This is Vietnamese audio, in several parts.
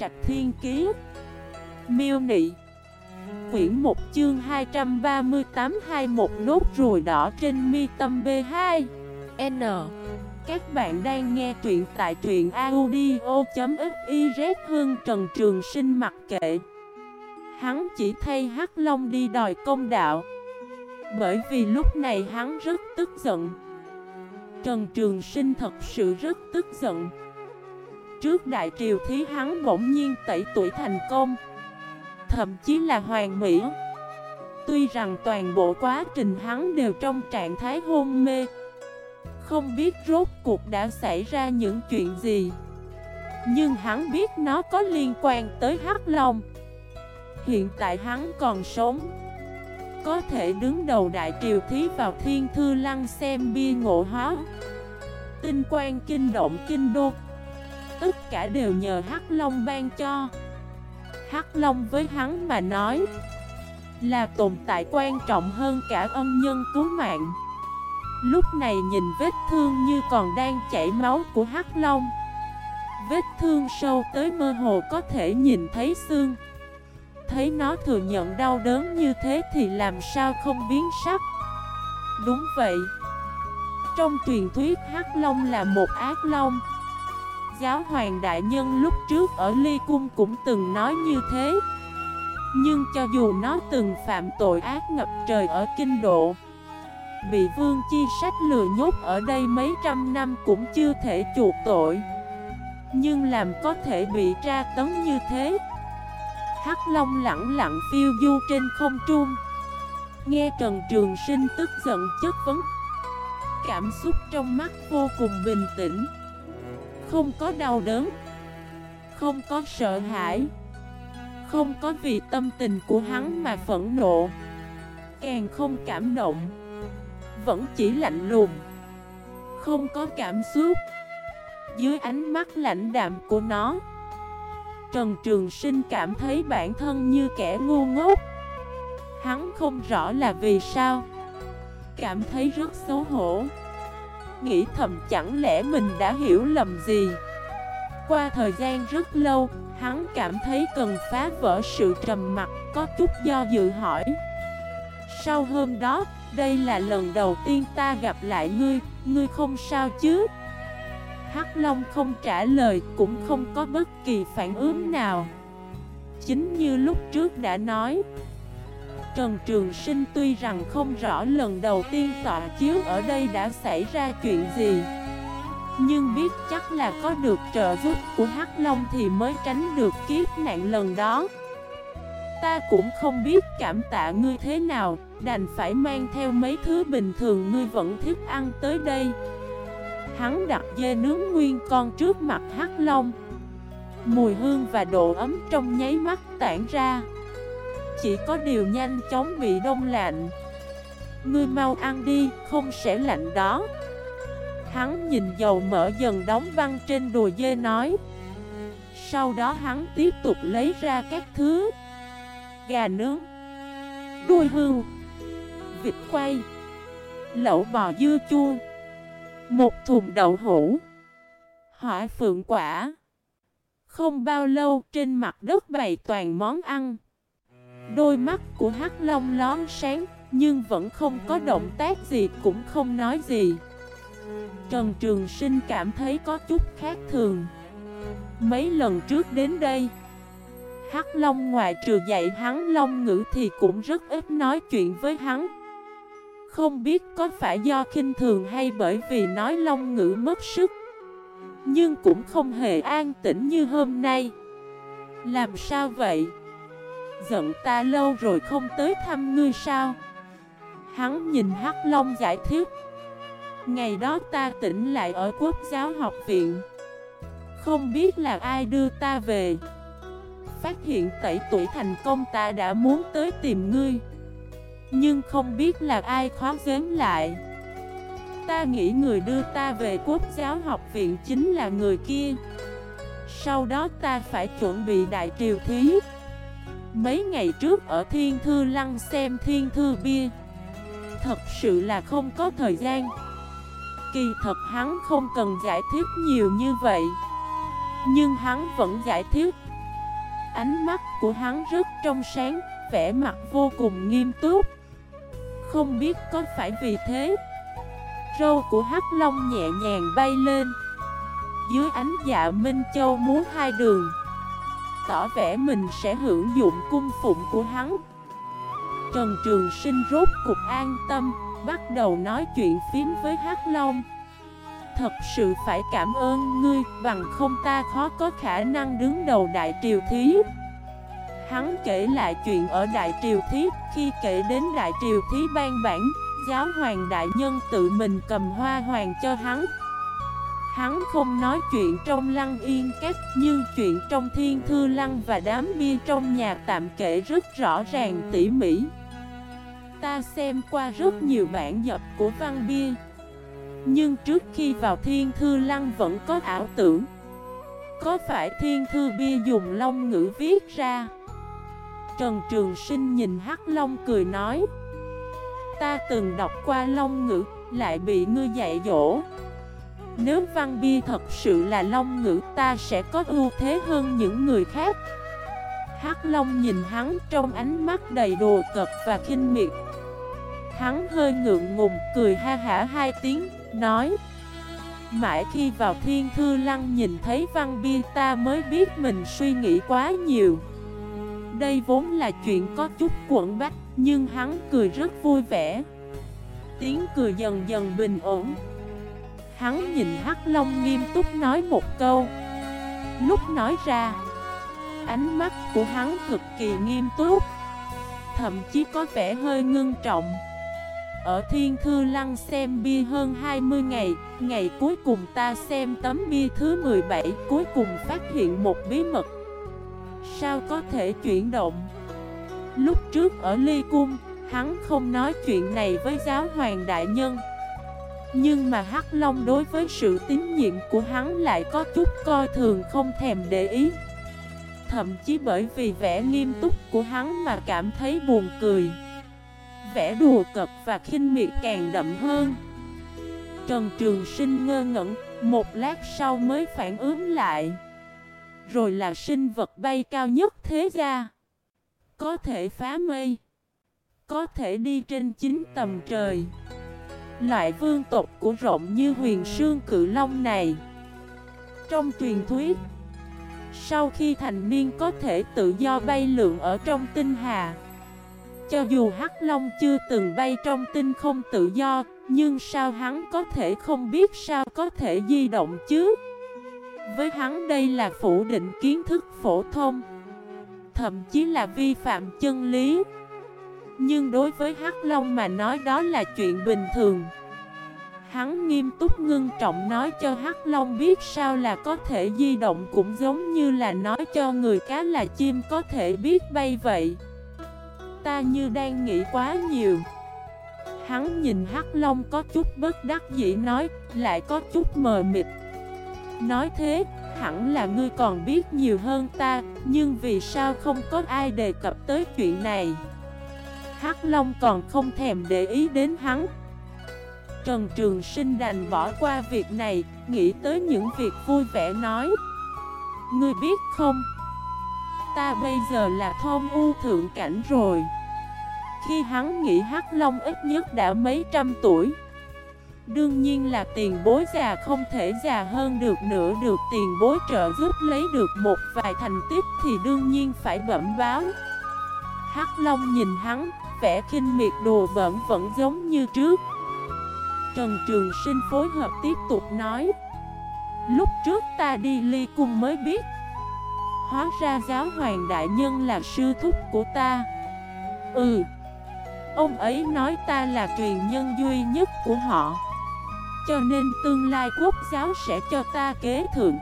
Trạch Thiên Kiế Miêu Nị. Quyển 1 chương 238 21 nốt ruồi đỏ trên mi tâm B2 N. Các bạn đang nghe truyện tại truyện audio.xyz Hương Trần Trường Sinh mặc kệ. Hắn chỉ thay Hắc Long đi đòi công đạo. Bởi vì lúc này hắn rất tức giận. Trần Trường Sinh thật sự rất tức giận. Trước đại triều thí hắn bỗng nhiên tẩy tuổi thành công. Thậm chí là hoàng mỹ. Tuy rằng toàn bộ quá trình hắn đều trong trạng thái hôn mê. Không biết rốt cuộc đã xảy ra những chuyện gì. Nhưng hắn biết nó có liên quan tới Hắc Long. Hiện tại hắn còn sống. Có thể đứng đầu đại triều thí vào thiên thư lăng xem bia ngộ hóa. Tinh quan kinh động kinh đô. Tất cả đều nhờ Hắc Long ban cho. Hắc Long với hắn mà nói Là tồn tại quan trọng hơn cả ân nhân cứu mạng. Lúc này nhìn vết thương như còn đang chảy máu của Hắc Long. Vết thương sâu tới mơ hồ có thể nhìn thấy xương. Thấy nó thừa nhận đau đớn như thế thì làm sao không biến sắc? Đúng vậy. Trong truyền thuyết Hắc Long là một ác long. Giáo hoàng đại nhân lúc trước ở Ly Cung cũng từng nói như thế. Nhưng cho dù nó từng phạm tội ác ngập trời ở kinh độ, Bị vương chi sách lừa nhốt ở đây mấy trăm năm cũng chưa thể chuộc tội. Nhưng làm có thể bị tra tấn như thế? Hắc Long lặng lặng phiêu du trên không trung. Nghe Trần Trường Sinh tức giận chất vấn. Cảm xúc trong mắt vô cùng bình tĩnh. Không có đau đớn. Không có sợ hãi. Không có vì tâm tình của hắn mà phẫn nộ. Càng không cảm động. Vẫn chỉ lạnh lùng. Không có cảm xúc. Dưới ánh mắt lạnh đạm của nó, Trần Trường Sinh cảm thấy bản thân như kẻ ngu ngốc. Hắn không rõ là vì sao. Cảm thấy rất xấu hổ. Nghĩ thầm chẳng lẽ mình đã hiểu lầm gì? Qua thời gian rất lâu, Hắn cảm thấy cần phá vỡ sự trầm mặc, Có chút do dự hỏi. Sau hôm đó, Đây là lần đầu tiên ta gặp lại ngươi Ngươi không sao chứ? Hắc Long không trả lời, cũng không có bất kỳ phản ứng nào. Chính như lúc trước đã nói Trần Trường Sinh tuy rằng không rõ lần đầu tiên tọa chiếu ở đây đã xảy ra chuyện gì, Nhưng biết chắc là có được trợ giúp của Hắc Long thì mới tránh được kiếp nạn lần đó. Ta cũng không biết cảm tạ ngươi thế nào, Đành phải mang theo mấy thứ bình thường ngươi vẫn thích ăn tới đây. Hắn đặt dê nướng nguyên con trước mặt hắc long. Mùi hương và độ ấm trong nháy mắt tản ra. Chỉ có điều nhanh chóng bị đông lạnh. Ngươi mau ăn đi, không sẽ lạnh đó. Hắn nhìn dầu mỡ dần đóng băng trên đùi dê nói. Sau đó hắn tiếp tục lấy ra các thứ. Gà nướng Đuôi hương Vịt quay Lẩu bò dưa chua một thùng đậu hũ Hỏa phượng quả. Không bao lâu trên mặt đất bày toàn món ăn. Đôi mắt của Hắc Long lón sáng, Nhưng vẫn không có động tác gì, cũng không nói gì. Trần Trường Sinh cảm thấy có chút khác thường. Mấy lần trước đến đây, Hắc Long ngoài trừ dạy hắn Long ngữ thì cũng rất ít nói chuyện với hắn. Không biết có phải do khinh thường hay bởi vì nói long ngữ mất sức, Nhưng cũng không hề an tĩnh như hôm nay. Làm sao vậy? Giận ta lâu rồi không tới thăm ngươi sao? Hắn nhìn Hắc Long giải thích. Ngày đó ta tỉnh lại ở quốc giáo học viện. Không biết là ai đưa ta về. Phát hiện tẩy tuổi thành công ta đã muốn tới tìm ngươi. Nhưng không biết là ai khó giếm lại. Ta nghĩ người đưa ta về quốc giáo học viện chính là người kia. Sau đó ta phải chuẩn bị đại triều thí. Mấy ngày trước ở Thiên Thư Lăng xem Thiên Thư Bia. Thật sự là không có thời gian. Kỳ thật hắn không cần giải thích nhiều như vậy. Nhưng hắn vẫn giải thích. Ánh mắt của hắn rất trong sáng, vẻ mặt vô cùng nghiêm túc. Không biết có phải vì thế Râu của Hắc Long nhẹ nhàng bay lên. Dưới ánh dạ Minh Châu múa hai đường Tỏ vẻ mình sẽ hưởng dụng cung phụng của hắn. Trần Trường Sinh rốt cục an tâm, Bắt đầu nói chuyện phím với Hắc Long. Thật sự phải cảm ơn ngươi, Bằng không ta khó có khả năng đứng đầu Đại Triều Thí. Hắn kể lại chuyện ở Đại Triều Thí, Khi kể đến Đại Triều Thí ban bản, Giáo hoàng đại nhân tự mình cầm hoa hoàng cho hắn. Hắn không nói chuyện trong lăng yên các Nhưng chuyện trong thiên thư lăng và đám bia trong nhà tạm kể rất rõ ràng tỉ mỉ. Ta xem qua rất nhiều bản dập của văn bia, Nhưng trước khi vào thiên thư lăng vẫn có ảo tưởng. Có phải thiên thư bia dùng long ngữ viết ra? Trần Trường Sinh nhìn Hắc Long cười nói, Ta từng đọc qua long ngữ, Lại bị ngươi dạy dỗ. Nếu văn bi thật sự là long ngữ, Ta sẽ có ưu thế hơn những người khác. Hắc Long nhìn hắn trong ánh mắt đầy đồ cật và kinh miệt. Hắn hơi ngượng ngùng, cười ha hả hai tiếng, Nói, Mãi khi vào thiên thư lăng nhìn thấy văn bi, ta mới biết mình suy nghĩ quá nhiều. Đây vốn là chuyện có chút quẩn bách, Nhưng hắn cười rất vui vẻ. Tiếng cười dần dần bình ổn. Hắn nhìn Hắc Long nghiêm túc nói một câu. Lúc nói ra, Ánh mắt của hắn cực kỳ nghiêm túc, Thậm chí có vẻ hơi ngưng trọng. Ở Thiên Thư Lăng xem bia hơn 20 ngày Ngày cuối cùng ta xem tấm bia thứ 17 Cuối cùng phát hiện một bí mật. Sao có thể chuyển động? Lúc trước ở Ly Cung, Hắn không nói chuyện này với giáo hoàng đại nhân. Nhưng mà Hắc Long đối với sự tín nhiệm của hắn lại có chút coi thường không thèm để ý. Thậm chí bởi vì vẻ nghiêm túc của hắn mà cảm thấy buồn cười. Vẻ đùa cợt và khinh miệt càng đậm hơn. Trần Trường Sinh ngơ ngẩn, một lát sau mới phản ứng lại. Rồi là sinh vật bay cao nhất thế gia. Có thể phá mây. Có thể đi trên chính tầm trời. Loại vương tộc của rộng như huyền sương cự long này Trong truyền thuyết Sau khi thành niên có thể tự do bay lượn ở trong tinh hà cho dù Hắc Long chưa từng bay trong tinh không tự do, nhưng sao hắn có thể không biết sao có thể di động chứ? Với hắn đây là phủ định kiến thức phổ thông, thậm chí là vi phạm chân lý. Nhưng đối với Hắc Long mà nói đó là chuyện bình thường. Hắn nghiêm túc ngưng trọng nói cho Hắc Long biết sao là có thể di động cũng giống như là nói cho người cá là chim có thể biết bay vậy. Ta như đang nghĩ quá nhiều. Hắn nhìn Hắc Long có chút bất đắc dĩ nói Lại có chút mờ mịt. Nói thế, hẳn là ngươi còn biết nhiều hơn ta Nhưng vì sao không có ai đề cập tới chuyện này? Hắc Long còn không thèm để ý đến hắn. Trần Trường Sinh đành bỏ qua việc này, Nghĩ tới những việc vui vẻ nói. Ngươi biết không? Ta bây giờ là thôn u thượng cảnh rồi. Khi hắn nghĩ Hắc Long ít nhất đã mấy trăm tuổi, Đương nhiên là tiền bối già không thể già hơn được nữa, Được tiền bối trợ giúp lấy được một vài thành tích Thì đương nhiên phải bẩm báo. Hắc Long nhìn hắn Vẻ kinh miệt đồ bẩn vẫn giống như trước. Trần Trường Sinh phối hợp tiếp tục nói, Lúc trước ta đi ly cung mới biết, Hóa ra giáo hoàng đại nhân là sư thúc của ta. Ừ Ông ấy nói ta là truyền nhân duy nhất của họ, Cho nên tương lai quốc giáo sẽ cho ta kế thượng.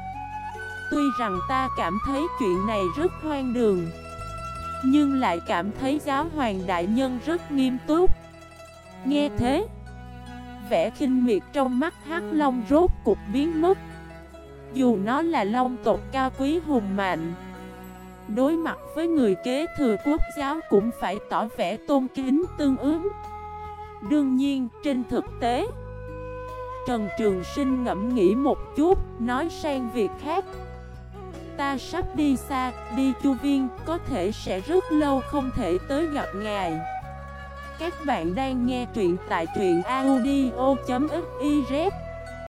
Tuy rằng ta cảm thấy chuyện này rất hoang đường nhưng lại cảm thấy giáo hoàng đại nhân rất nghiêm túc. Nghe thế Vẻ khinh miệt trong mắt hắc long rốt cục biến mất. Dù nó là long tộc cao quý hùng mạnh Đối mặt với người kế thừa quốc giáo cũng phải tỏ vẻ tôn kính tương ứng. Đương nhiên, trên thực tế Trần Trường Sinh ngẫm nghĩ một chút, nói sang việc khác. Ta sắp đi xa, đi chu viên, có thể sẽ rất lâu không thể tới gặp ngài. Các bạn đang nghe truyện tại truyện audio.fif